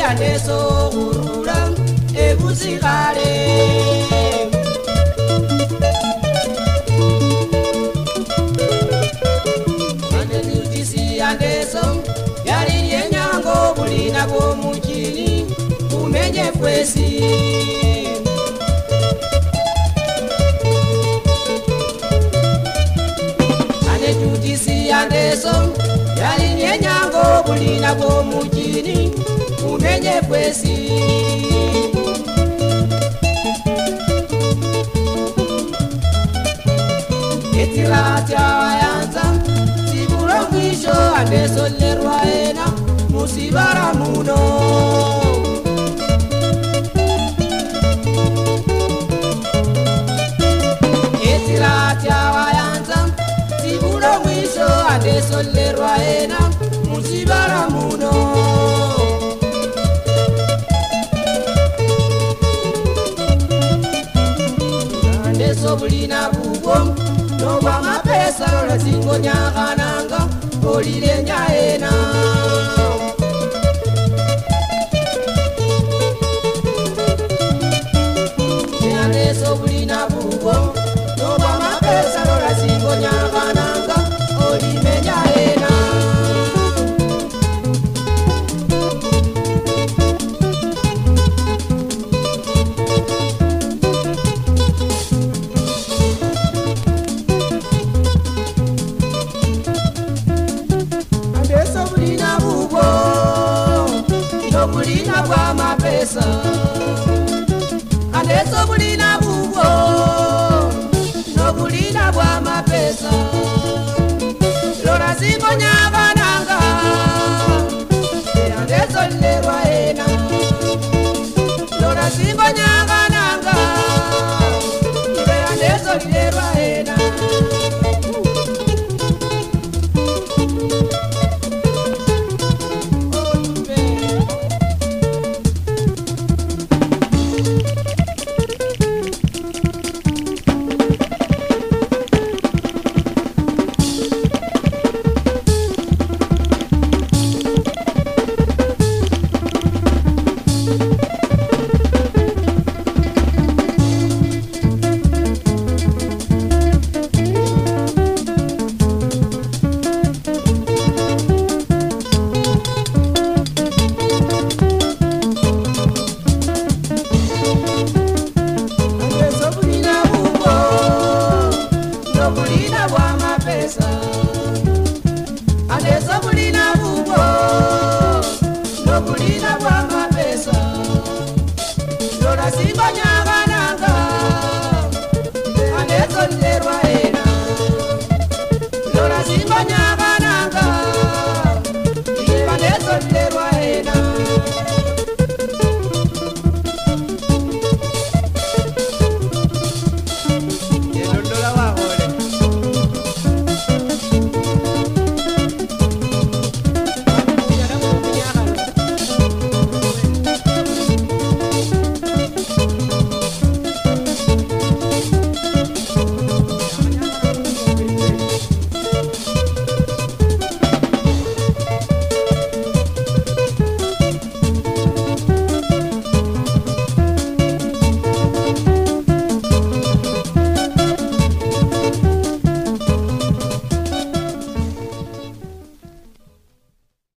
yanesogurura ebusigare yaneso yariyenyango bulina bwomukiri bumenye kwesi yaneso yarinyenyango bulina bwomukiri unenye kwezi etila tyawayanza sibura mwisho anesolerwa ena musibara muno etila tyawayanza sibura mwisho anesolerwa ena musibara muno obuyinza obulina bubwo nobwamapeesa lolazingonyakananga olirenya ezobulina bwa mapesa kati ezobulina bubwo nobulina bwa mapesa lorazimbonya Y la guamba pesa Y ahora sí, mañana